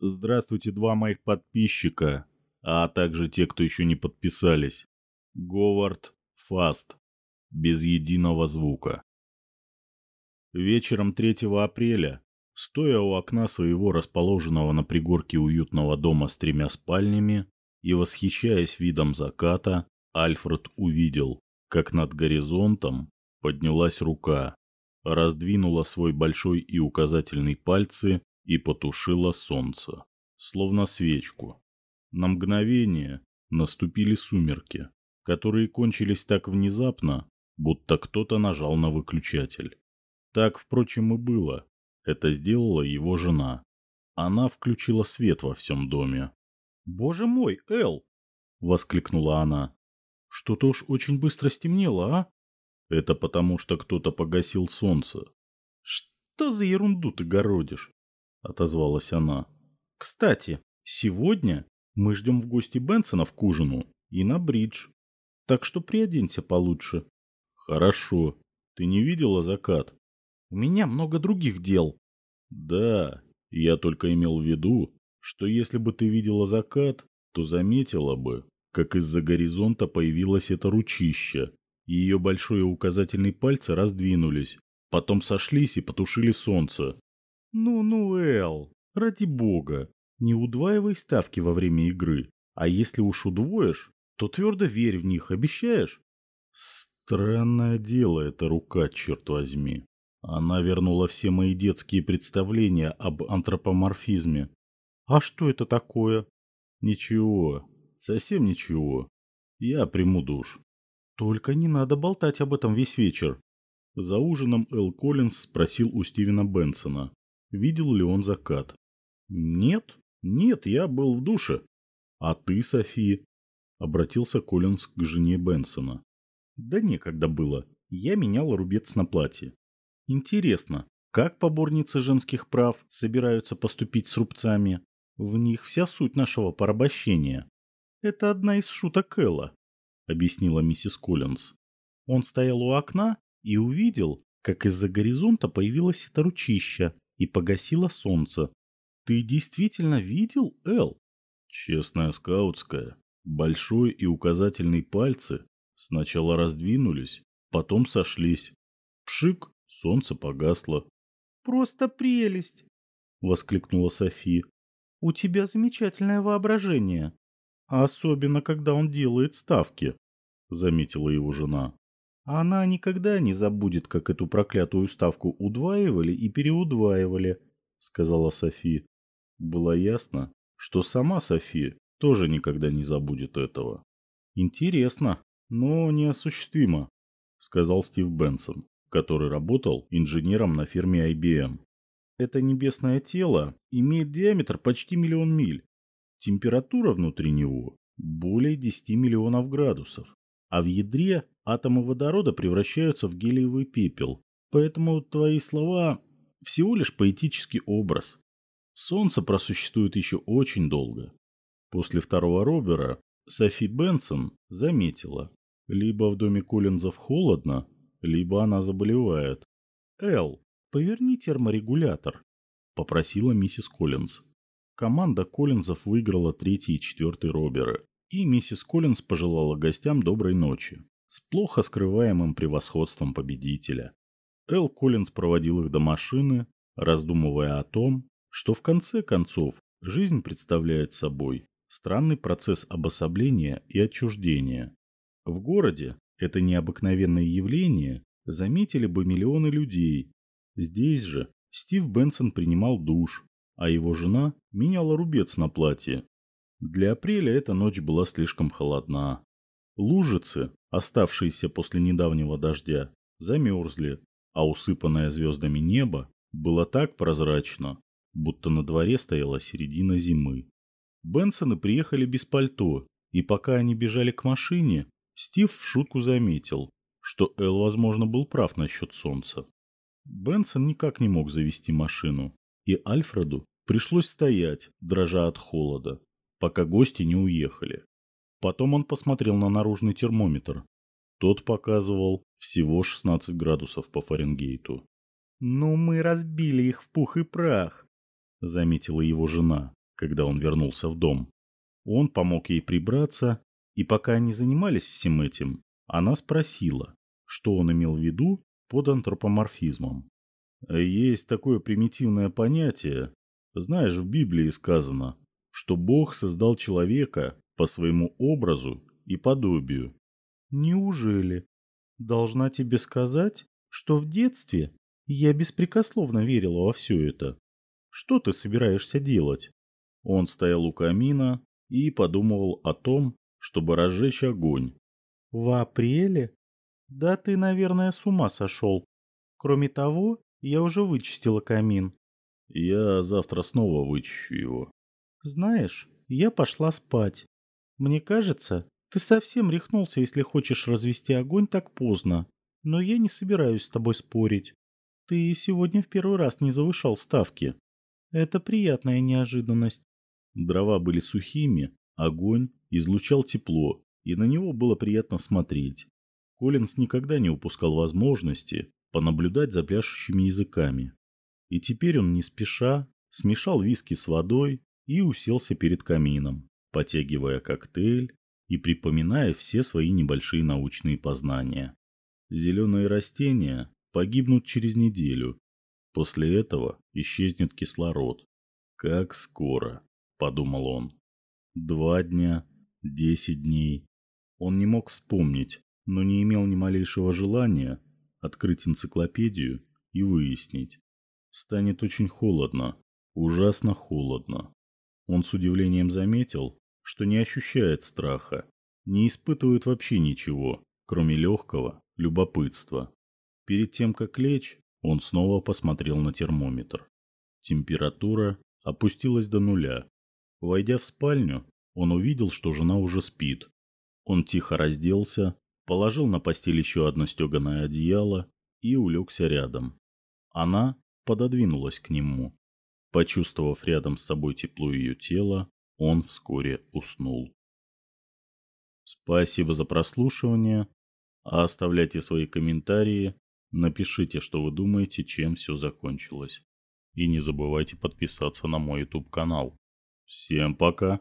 Здравствуйте, два моих подписчика, а также те, кто еще не подписались. Говард Фаст. Без единого звука. Вечером 3 апреля, стоя у окна своего расположенного на пригорке уютного дома с тремя спальнями и восхищаясь видом заката, Альфред увидел, как над горизонтом поднялась рука, раздвинула свой большой и указательный пальцы и потушила солнце, словно свечку. На мгновение наступили сумерки, которые кончились так внезапно, будто кто-то нажал на выключатель. Так, впрочем, и было. Это сделала его жена. Она включила свет во всем доме. «Боже мой, Эл!» — воскликнула она. «Что-то уж очень быстро стемнело, а?» «Это потому, что кто-то погасил солнце». «Что за ерунду ты городишь?» — отозвалась она. «Кстати, сегодня мы ждем в гости Бенсона к ужину и на бридж. Так что приоденься получше». «Хорошо. Ты не видела закат?» «У меня много других дел». «Да, я только имел в виду, что если бы ты видела закат, то заметила бы, как из-за горизонта появилось это ручище, и ее большой и указательный пальцы раздвинулись, потом сошлись и потушили солнце. «Ну-ну, Эл, ради бога, не удваивай ставки во время игры, а если уж удвоишь, то твердо верь в них, обещаешь?» Странное дело эта рука, черт возьми. Она вернула все мои детские представления об антропоморфизме. А что это такое? Ничего, совсем ничего. Я приму душ. Только не надо болтать об этом весь вечер. За ужином Эл Коллинз спросил у Стивена Бенсона, видел ли он закат. Нет, нет, я был в душе. А ты, Софи? Обратился Коллинз к жене Бенсона. Да некогда было. Я менял рубец на платье. Интересно, как поборницы женских прав собираются поступить с рубцами? В них вся суть нашего порабощения. Это одна из шуток Элла, объяснила миссис Коллинз. Он стоял у окна и увидел, как из-за горизонта появилось это ручище и погасило солнце. Ты действительно видел, Эл? Честная скаутская. Большой и указательный пальцы сначала раздвинулись, потом сошлись. Пшик, солнце погасло. Просто прелесть! воскликнула София. У тебя замечательное воображение. Особенно, когда он делает ставки, заметила его жена. Она никогда не забудет, как эту проклятую ставку удваивали и переудваивали, сказала Софи. Было ясно, что сама Софи тоже никогда не забудет этого. Интересно, но неосуществимо, сказал Стив Бенсон, который работал инженером на фирме IBM. Это небесное тело имеет диаметр почти миллион миль. Температура внутри него более 10 миллионов градусов. А в ядре атомы водорода превращаются в гелиевый пепел. Поэтому твои слова всего лишь поэтический образ. Солнце просуществует еще очень долго. После второго Робера Софи Бенсон заметила, либо в доме Коллинзов холодно, либо она заболевает. Эл, «Поверни терморегулятор», — попросила миссис Коллинз. Команда Коллинзов выиграла третий и четвертый роберы, и миссис Коллинз пожелала гостям доброй ночи, с плохо скрываемым превосходством победителя. Эл Коллинз проводил их до машины, раздумывая о том, что в конце концов жизнь представляет собой странный процесс обособления и отчуждения. В городе это необыкновенное явление заметили бы миллионы людей, Здесь же Стив Бенсон принимал душ, а его жена меняла рубец на платье. Для апреля эта ночь была слишком холодна. Лужицы, оставшиеся после недавнего дождя, замерзли, а усыпанное звездами небо было так прозрачно, будто на дворе стояла середина зимы. Бенсоны приехали без пальто, и пока они бежали к машине, Стив в шутку заметил, что Эл, возможно, был прав насчет солнца. Бенсон никак не мог завести машину, и Альфреду пришлось стоять, дрожа от холода, пока гости не уехали. Потом он посмотрел на наружный термометр. Тот показывал всего 16 градусов по Фаренгейту. «Ну, мы разбили их в пух и прах», — заметила его жена, когда он вернулся в дом. Он помог ей прибраться, и пока они занимались всем этим, она спросила, что он имел в виду под антропоморфизмом. Есть такое примитивное понятие. Знаешь, в Библии сказано, что Бог создал человека по своему образу и подобию. Неужели? Должна тебе сказать, что в детстве я беспрекословно верила во все это. Что ты собираешься делать? Он стоял у камина и подумывал о том, чтобы разжечь огонь. В апреле? Да ты, наверное, с ума сошел. Кроме того, я уже вычистила камин. Я завтра снова вычищу его. Знаешь, я пошла спать. Мне кажется, ты совсем рехнулся, если хочешь развести огонь так поздно. Но я не собираюсь с тобой спорить. Ты сегодня в первый раз не завышал ставки. Это приятная неожиданность. Дрова были сухими, огонь излучал тепло, и на него было приятно смотреть. Коллинз никогда не упускал возможности понаблюдать за пляшущими языками. И теперь он не спеша смешал виски с водой и уселся перед камином, потягивая коктейль и припоминая все свои небольшие научные познания. Зеленые растения погибнут через неделю. После этого исчезнет кислород. Как скоро, подумал он. Два дня, десять дней. Он не мог вспомнить, но не имел ни малейшего желания открыть энциклопедию и выяснить. Станет очень холодно, ужасно холодно. Он с удивлением заметил, что не ощущает страха, не испытывает вообще ничего, кроме легкого любопытства. Перед тем, как лечь, он снова посмотрел на термометр. Температура опустилась до нуля. Войдя в спальню, он увидел, что жена уже спит. Он тихо разделся, положил на постель еще одно стеганое одеяло и улегся рядом. Она пододвинулась к нему. Почувствовав рядом с собой тепло ее тела, он вскоре уснул. Спасибо за прослушивание. А оставляйте свои комментарии, напишите, что вы думаете, чем все закончилось. И не забывайте подписаться на мой YouTube канал. Всем пока!